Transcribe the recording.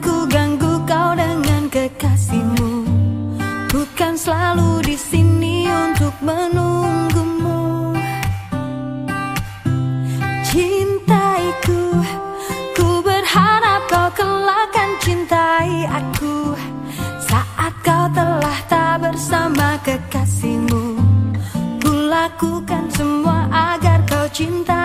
Ku ganggu kau dengan kekasihmu. Bukan selalu di sini untuk menunggumu. Cintaiku Ku berharap kau kelahkan cintai aku. Saat kau telah tak bersama kekasihmu. Kulakukan semua agar kau cinta